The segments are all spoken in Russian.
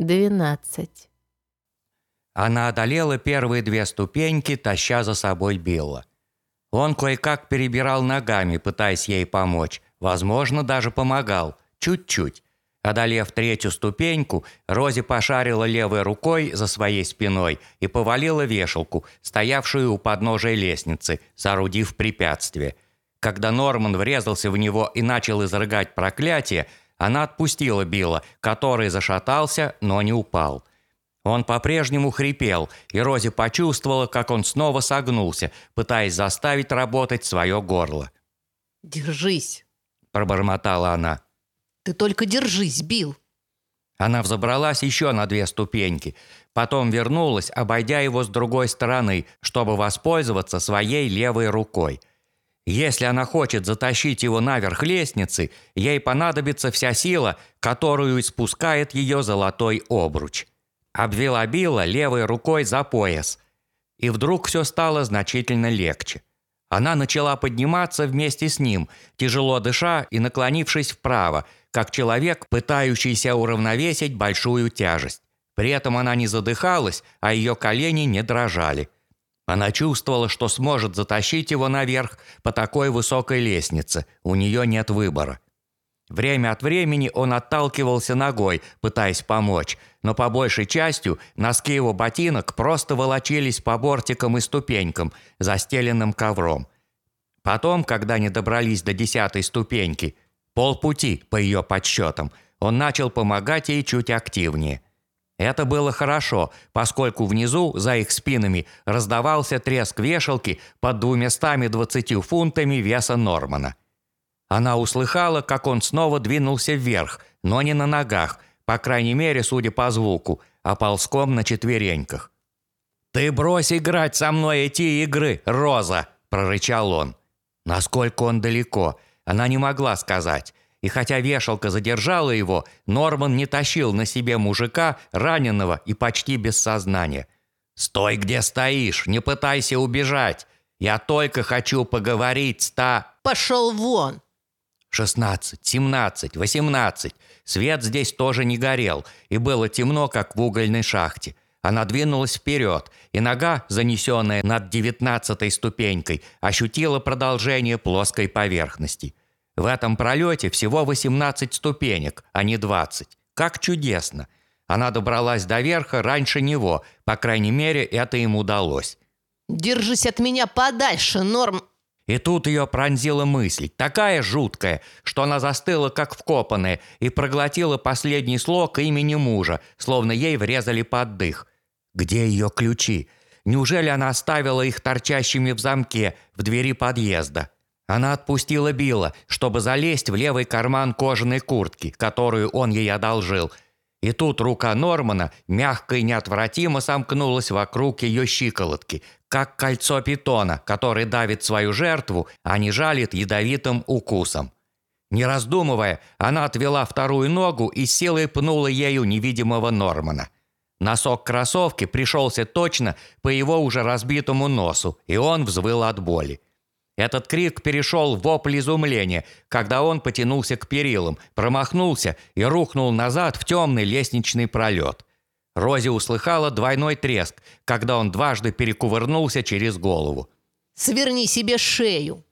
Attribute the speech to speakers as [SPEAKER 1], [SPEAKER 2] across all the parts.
[SPEAKER 1] Двенадцать.
[SPEAKER 2] Она одолела первые две ступеньки, таща за собой Билла. Он кое-как перебирал ногами, пытаясь ей помочь. Возможно, даже помогал. Чуть-чуть. Одолев третью ступеньку, Рози пошарила левой рукой за своей спиной и повалила вешалку, стоявшую у подножия лестницы, соорудив препятствие. Когда Норман врезался в него и начал изрыгать проклятие, она отпустила Билла, который зашатался, но не упал. Он по-прежнему хрипел, и Рози почувствовала, как он снова согнулся, пытаясь заставить работать свое горло.
[SPEAKER 1] «Держись!»
[SPEAKER 2] – пробормотала она.
[SPEAKER 1] Ты только держись, Билл.
[SPEAKER 2] Она взобралась еще на две ступеньки, потом вернулась, обойдя его с другой стороны, чтобы воспользоваться своей левой рукой. Если она хочет затащить его наверх лестницы, ей понадобится вся сила, которую испускает ее золотой обруч. Обвела Билла левой рукой за пояс. И вдруг все стало значительно легче. Она начала подниматься вместе с ним, тяжело дыша и наклонившись вправо – как человек, пытающийся уравновесить большую тяжесть. При этом она не задыхалась, а ее колени не дрожали. Она чувствовала, что сможет затащить его наверх по такой высокой лестнице. У нее нет выбора. Время от времени он отталкивался ногой, пытаясь помочь, но по большей частью носки его ботинок просто волочились по бортикам и ступенькам, застеленным ковром. Потом, когда они добрались до десятой ступеньки, Полпути, по ее подсчетам, он начал помогать ей чуть активнее. Это было хорошо, поскольку внизу, за их спинами, раздавался треск вешалки под двумястами двадцатью фунтами веса Нормана. Она услыхала, как он снова двинулся вверх, но не на ногах, по крайней мере, судя по звуку, а ползком на четвереньках. «Ты брось играть со мной эти игры, Роза!» – прорычал он. Насколько он далеко – она не могла сказать. И хотя вешалка задержала его, Норман не тащил на себе мужика, раненого и почти без сознания. «Стой, где стоишь, не пытайся убежать. Я только хочу поговорить с та...»
[SPEAKER 1] «Пошел вон!»
[SPEAKER 2] Шестнадцать, семнадцать, восемнадцать. Свет здесь тоже не горел, и было темно, как в угольной шахте. Она двинулась вперед, и нога, занесенная над девятнадцатой ступенькой, ощутила продолжение плоской поверхности. В этом пролете всего 18 ступенек, а не 20. Как чудесно! Она добралась до верха раньше него, по крайней мере, это им удалось.
[SPEAKER 1] «Держись от меня подальше, Норм!»
[SPEAKER 2] И тут ее пронзила мысль, такая жуткая, что она застыла, как вкопанная, и проглотила последний слог имени мужа, словно ей врезали под дых. Где ее ключи? Неужели она оставила их торчащими в замке в двери подъезда? Она отпустила Билла, чтобы залезть в левый карман кожаной куртки, которую он ей одолжил. И тут рука Нормана мягко и неотвратимо сомкнулась вокруг ее щиколотки, как кольцо питона, который давит свою жертву, а не жалит ядовитым укусом. Не раздумывая, она отвела вторую ногу и силой пнула ею невидимого Нормана. Носок кроссовки пришелся точно по его уже разбитому носу, и он взвыл от боли. Этот крик перешел в вопль изумления, когда он потянулся к перилам, промахнулся и рухнул назад в темный лестничный пролет. Рози услыхала двойной треск, когда он дважды перекувырнулся через голову.
[SPEAKER 1] «Сверни себе шею!»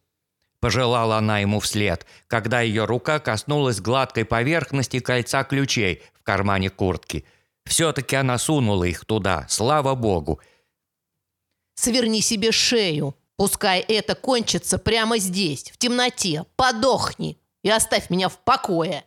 [SPEAKER 2] Пожелала она ему вслед, когда ее рука коснулась гладкой поверхности кольца ключей в кармане куртки. Все-таки она сунула их туда, слава богу.
[SPEAKER 1] «Сверни себе шею!» Пускай это кончится прямо здесь, в темноте. Подохни и оставь меня в покое.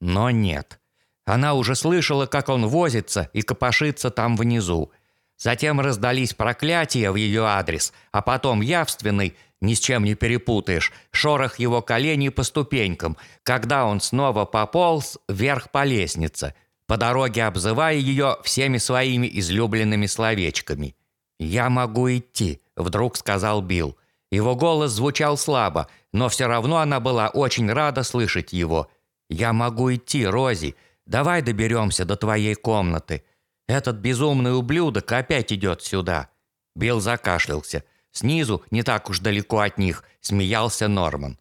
[SPEAKER 2] Но нет. Она уже слышала, как он возится и копошится там внизу. Затем раздались проклятия в ее адрес, а потом явственный, ни с чем не перепутаешь, шорох его коленей по ступенькам, когда он снова пополз вверх по лестнице, по дороге обзывая ее всеми своими излюбленными словечками. «Я могу идти», вдруг сказал Билл. Его голос звучал слабо, но все равно она была очень рада слышать его. «Я могу идти, Рози. Давай доберемся до твоей комнаты. Этот безумный ублюдок опять идет сюда». Билл закашлялся. Снизу, не так уж далеко от них, смеялся Норман.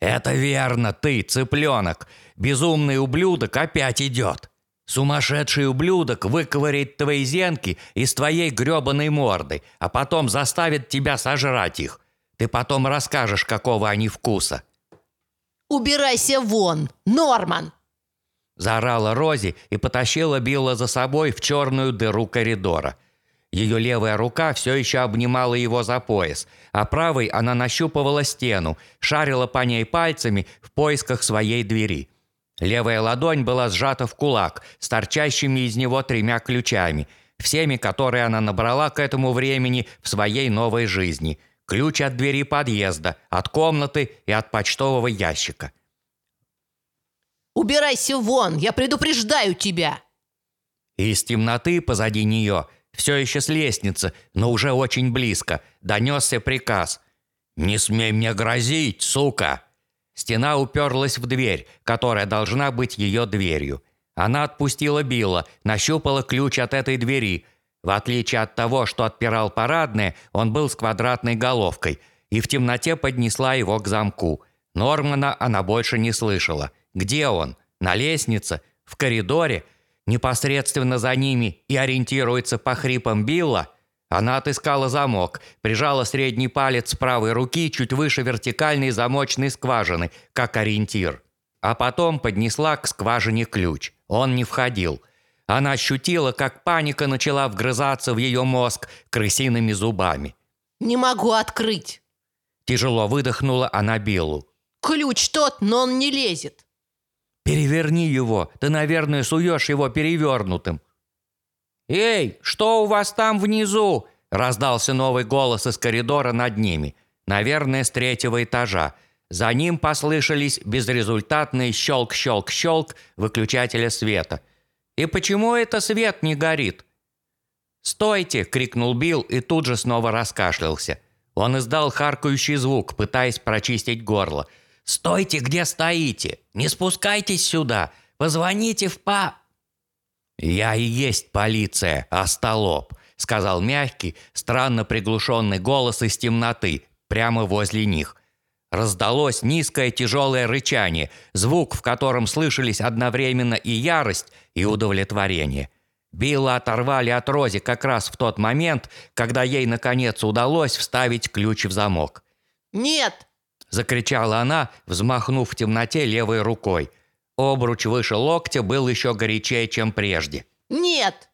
[SPEAKER 2] «Это верно, ты, цыпленок. Безумный ублюдок опять идет». Сумасшедший ублюдок выковыряет твои зенки из твоей грёбаной морды, а потом заставит тебя сожрать их. Ты потом расскажешь, какого они вкуса».
[SPEAKER 1] «Убирайся вон, Норман!»
[SPEAKER 2] Заорала Рози и потащила Билла за собой в черную дыру коридора. Ее левая рука все еще обнимала его за пояс, а правой она нащупывала стену, шарила по ней пальцами в поисках своей двери – Левая ладонь была сжата в кулак с торчащими из него тремя ключами, всеми, которые она набрала к этому времени в своей новой жизни. Ключ от двери подъезда, от комнаты и от почтового ящика.
[SPEAKER 1] «Убирайся вон, я предупреждаю тебя!»
[SPEAKER 2] Из темноты позади нее, все еще с лестницы, но уже очень близко, донесся приказ. «Не смей мне грозить, сука!» Стена уперлась в дверь, которая должна быть ее дверью. Она отпустила Билла, нащупала ключ от этой двери. В отличие от того, что отпирал парадное, он был с квадратной головкой, и в темноте поднесла его к замку. Нормана она больше не слышала. Где он? На лестнице? В коридоре? Непосредственно за ними и ориентируется по хрипам Билла – она отыскала замок, прижала средний палец правой руки чуть выше вертикальной замочной скважины, как ориентир. А потом поднесла к скважине ключ. Он не входил. Она ощутила, как паника начала вгрызаться в ее мозг крысиными зубами.
[SPEAKER 1] «Не могу открыть!»
[SPEAKER 2] Тяжело выдохнула она Биллу.
[SPEAKER 1] «Ключ тот, но он не лезет!»
[SPEAKER 2] «Переверни его, ты, наверное, суешь его перевернутым. «Эй, что у вас там внизу?» – раздался новый голос из коридора над ними, наверное, с третьего этажа. За ним послышались безрезультатные щелк-щелк-щелк выключателя света. «И почему это свет не горит?» «Стойте!» – крикнул Билл и тут же снова раскашлялся. Он издал харкающий звук, пытаясь прочистить горло. «Стойте, где стоите! Не спускайтесь сюда! Позвоните в па...» «Я и есть полиция, остолоп», — сказал мягкий, странно приглушенный голос из темноты, прямо возле них. Раздалось низкое тяжелое рычание, звук, в котором слышались одновременно и ярость, и удовлетворение. Билла оторвали от Рози как раз в тот момент, когда ей, наконец, удалось вставить ключ в замок.
[SPEAKER 1] «Нет!»
[SPEAKER 2] – закричала она, взмахнув в темноте левой рукой. Обруч выше локтя был еще горячее, чем прежде.
[SPEAKER 1] «Нет!»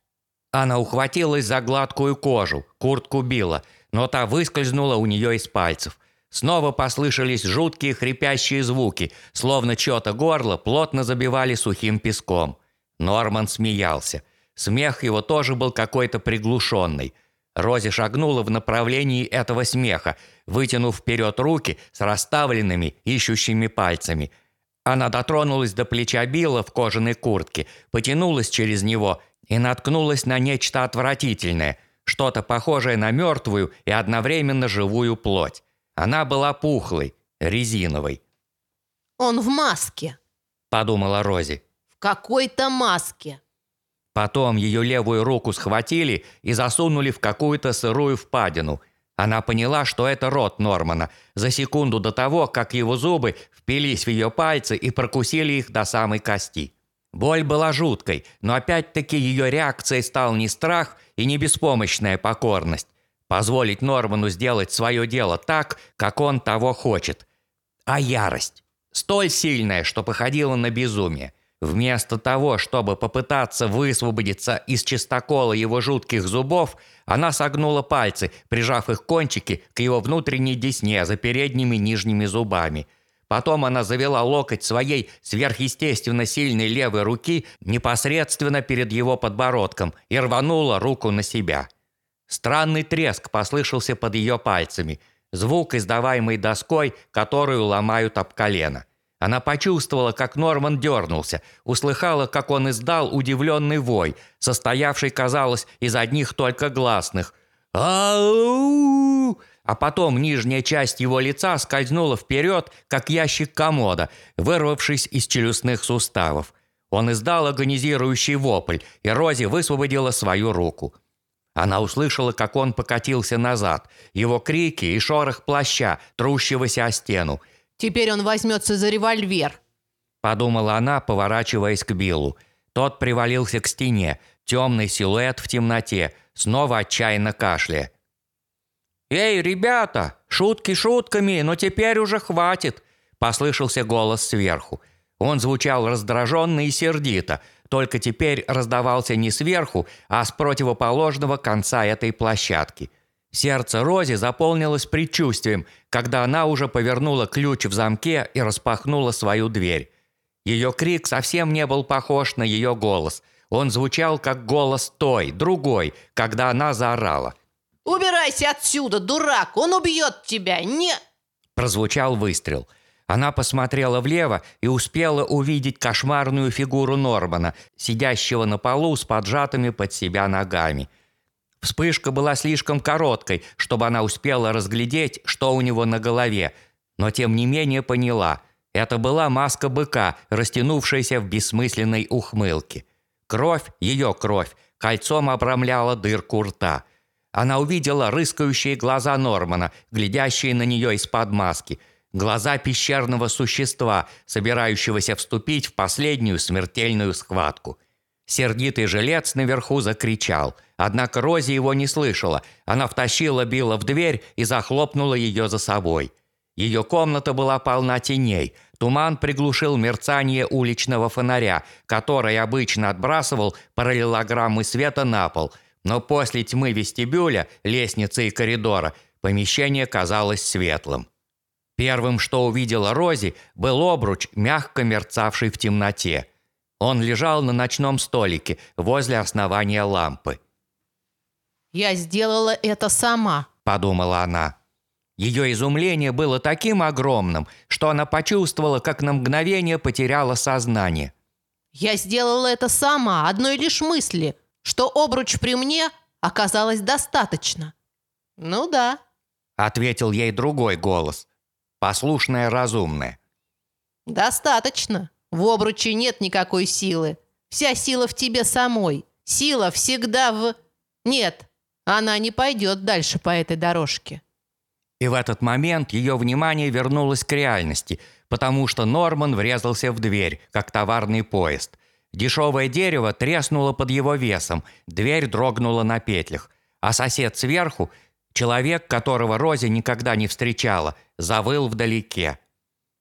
[SPEAKER 2] Она ухватилась за гладкую кожу, куртку била, но та выскользнула у нее из пальцев. Снова послышались жуткие хрипящие звуки, словно чье-то горло плотно забивали сухим песком. Норман смеялся. Смех его тоже был какой-то приглушенный. Рози шагнула в направлении этого смеха, вытянув вперед руки с расставленными, ищущими пальцами – она дотронулась до плеча Билла в кожаной куртке, потянулась через него и наткнулась на нечто отвратительное, что-то похожее на мертвую и одновременно живую плоть. Она была пухлой, резиновой.
[SPEAKER 1] «Он в маске», –
[SPEAKER 2] подумала Рози.
[SPEAKER 1] «В какой-то маске».
[SPEAKER 2] Потом ее левую руку схватили и засунули в какую-то сырую впадину – она поняла, что это рот Нормана, за секунду до того, как его зубы впились в ее пальцы и прокусили их до самой кости. Боль была жуткой, но опять-таки ее реакцией стал не страх и не беспомощная покорность. Позволить Норману сделать свое дело так, как он того хочет. А ярость. Столь сильная, что походила на безумие. Вместо того, чтобы попытаться высвободиться из чистокола его жутких зубов, она согнула пальцы, прижав их кончики к его внутренней десне за передними нижними зубами. Потом она завела локоть своей сверхъестественно сильной левой руки непосредственно перед его подбородком и рванула руку на себя. Странный треск послышался под ее пальцами, звук, издаваемый доской, которую ломают об колено. Она почувствовала, как Норман дернулся, услыхала, как он издал удивленный вой, состоявший, казалось, из одних только гласных. «Ау!» А потом нижняя часть его лица скользнула вперед, как ящик комода, вырвавшись из челюстных суставов. Он издал агонизирующий вопль, и Рози высвободила свою руку. Она услышала, как он покатился назад, его крики и шорох плаща, трущегося о стену –
[SPEAKER 1] Теперь он возьмется за револьвер.
[SPEAKER 2] Подумала она, поворачиваясь к Биллу. Тот привалился к стене, темный силуэт в темноте, снова отчаянно кашляя. «Эй, ребята, шутки шутками, но теперь уже хватит!» – послышался голос сверху. Он звучал раздраженно и сердито, только теперь раздавался не сверху, а с противоположного конца этой площадки. Сердце Рози заполнилось предчувствием, когда она уже повернула ключ в замке и распахнула свою дверь. Ее крик совсем не был похож на ее голос. Он звучал как голос той, другой, когда она заорала.
[SPEAKER 1] «Убирайся отсюда, дурак! Он убьет тебя! Не...»
[SPEAKER 2] Прозвучал выстрел. Она посмотрела влево и успела увидеть кошмарную фигуру Нормана, сидящего на полу с поджатыми под себя ногами. Вспышка была слишком короткой, чтобы она успела разглядеть, что у него на голове, но тем не менее поняла – это была маска быка, растянувшаяся в бессмысленной ухмылке. Кровь, ее кровь, кольцом обрамляла дырку рта – она увидела рыскающие глаза Нормана, глядящие на нее из-под маски. Глаза пещерного существа, собирающегося вступить в последнюю смертельную схватку. Сердитый жилец наверху закричал. Однако Рози его не слышала. Она втащила Билла в дверь и захлопнула ее за собой. Ее комната была полна теней. Туман приглушил мерцание уличного фонаря, который обычно отбрасывал параллелограммы света на пол – но после тьмы вестибюля, лестницы и коридора помещение казалось светлым. Первым, что увидела Рози, был обруч, мягко мерцавший в темноте. Он лежал на ночном столике возле основания лампы.
[SPEAKER 1] «Я сделала это сама», –
[SPEAKER 2] подумала она. Ее изумление было таким огромным, что она почувствовала, как на мгновение потеряла сознание.
[SPEAKER 1] «Я сделала это сама, одной лишь мысли что обруч при мне оказалось достаточно. Ну да.
[SPEAKER 2] Ответил ей другой голос. Послушное, разумное.
[SPEAKER 1] Достаточно. В обруче нет никакой силы. Вся сила в тебе самой. Сила всегда в... Нет, она не пойдет дальше по этой дорожке.
[SPEAKER 2] И в этот момент ее внимание вернулось к реальности, потому что Норман врезался в дверь, как товарный поезд. Дешевое дерево треснуло под его весом, дверь дрогнула на петлях, а сосед сверху, человек, которого Рози никогда не встречала, завыл вдалеке.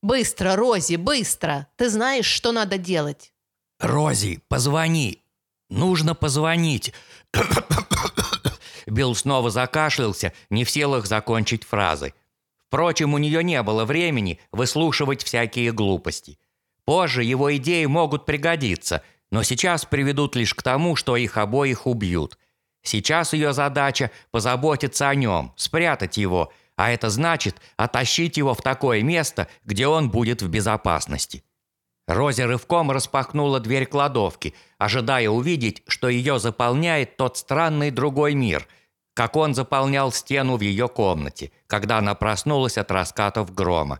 [SPEAKER 1] «Быстро, Рози, быстро! Ты знаешь, что надо делать!»
[SPEAKER 2] «Рози, позвони! Нужно позвонить!» Билл снова закашлялся, не в силах закончить фразы. Впрочем, у нее не было времени выслушивать всякие глупости. Позже его идеи могут пригодиться, но сейчас приведут лишь к тому, что их обоих убьют. Сейчас ее задача – позаботиться о нем, спрятать его, а это значит оттащить его в такое место, где он будет в безопасности. Рози рывком распахнула дверь кладовки, ожидая увидеть, что ее заполняет тот странный другой мир, как он заполнял стену в ее комнате, когда она проснулась от раскатов грома.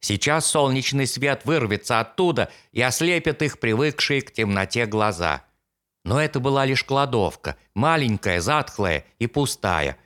[SPEAKER 2] Сейчас солнечный свет вырвется оттуда и ослепит их привыкшие к темноте глаза. Но это была лишь кладовка, маленькая, затхлая и пустая.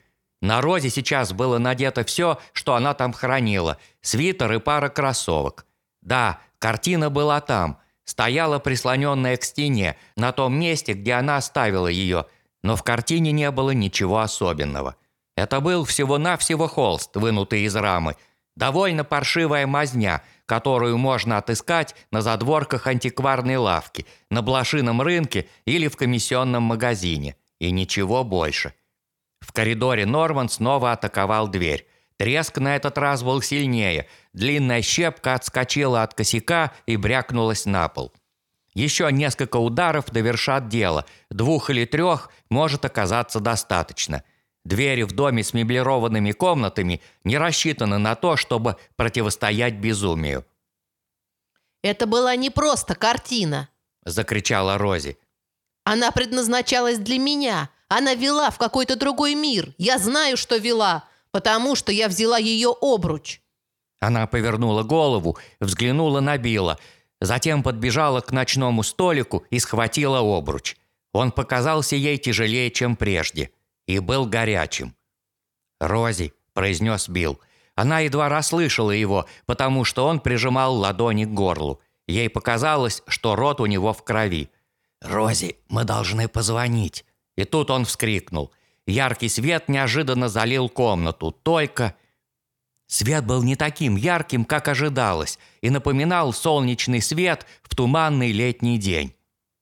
[SPEAKER 2] На Розе сейчас было надето все, что она там хранила, свитер и пара кроссовок. Да, картина была там, стояла прислоненная к стене, на том месте, где она оставила ее, но в картине не было ничего особенного. Это был всего-навсего холст, вынутый из рамы – Довольно паршивая мазня, которую можно отыскать на задворках антикварной лавки, на блошином рынке или в комиссионном магазине. И ничего больше. В коридоре Норман снова атаковал дверь. Треск на этот раз был сильнее. Длинная щепка отскочила от косяка и брякнулась на пол. Еще несколько ударов довершат дело. Двух или трех может оказаться достаточно – Двери в доме с меблированными комнатами не рассчитаны на то, чтобы противостоять безумию.
[SPEAKER 1] «Это была не просто картина», –
[SPEAKER 2] закричала Рози.
[SPEAKER 1] «Она предназначалась для меня. Она вела в какой-то другой мир. Я знаю, что вела, потому что я взяла ее обруч».
[SPEAKER 2] Она повернула голову, взглянула на Билла, затем подбежала к ночному столику и схватила обруч. Он показался ей тяжелее, чем прежде – и был горячим. «Рози», – произнес Билл. Она едва расслышала его, потому что он прижимал ладони к горлу. Ей показалось, что рот у него в крови. «Рози, мы должны позвонить». И тут он вскрикнул. Яркий свет неожиданно залил комнату. Только... Свет был не таким ярким, как ожидалось, и напоминал солнечный свет в туманный летний день.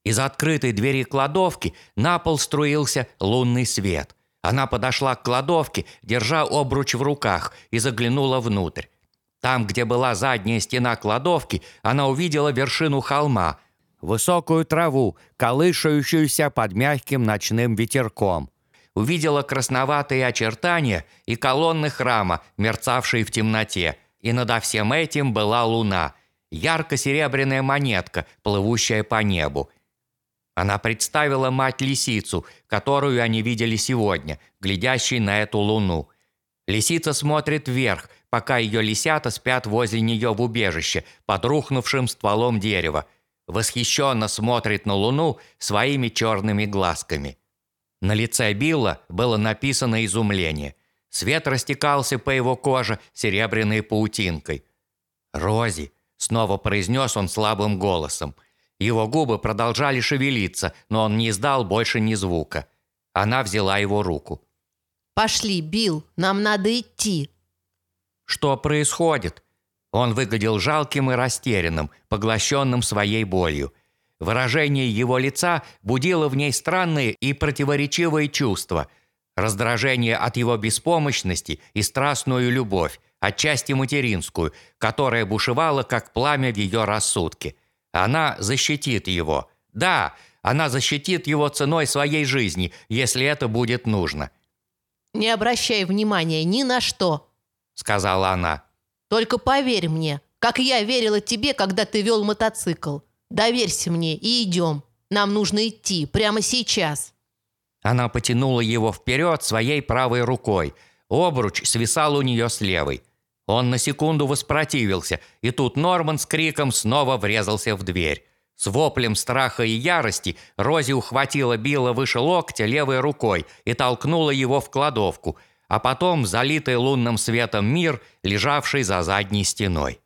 [SPEAKER 2] Из открытой двери кладовки на пол струился лунный свет. Она подошла к кладовке, держа обруч в руках, и заглянула внутрь. Там, где была задняя стена кладовки, она увидела вершину холма, высокую траву, колышающуюся под мягким ночным ветерком увидела красноватые очертания и колонны храма, мерцавшие в темноте. И над всем этим была луна, ярко-серебряная монетка, плывущая по небу. Она представила мать-лисицу, которую они видели сегодня, глядящей на эту луну. Лисица смотрит вверх, пока ее лисята спят возле нее в убежище, под рухнувшим стволом дерева. Восхищенно смотрит на луну своими черными глазками. На лице Билла было написано изумление. Свет растекался по его коже серебряной паутинкой. «Рози!» – снова произнес он слабым голосом. Его губы продолжали шевелиться, но он не издал больше ни звука. Она взяла его руку.
[SPEAKER 1] «Пошли, Билл, нам надо идти».
[SPEAKER 2] «Что происходит?» Он выглядел жалким и растерянным, поглощенным своей болью. Выражение его лица будило в ней странные и противоречивые чувства. Раздражение от его беспомощности и страстную любовь, отчасти материнскую, которая бушевала, как пламя в ее рассудке. Она защитит его. Да, она защитит его ценой своей жизни, если это будет нужно.
[SPEAKER 1] «Не обращай внимания ни на что», — сказала она. «Только поверь мне, как я верила тебе, когда ты вел мотоцикл. Доверься мне и идем. Нам нужно идти прямо сейчас».
[SPEAKER 2] Она потянула его вперед своей правой рукой. Обруч свисал у нее с левой. Он на секунду воспротивился, и тут Норман с криком снова врезался в дверь. С воплем страха и ярости Рози ухватила Билла выше локтя левой рукой и толкнула его в кладовку, а потом залитый лунным светом мир, лежавший за задней стеной.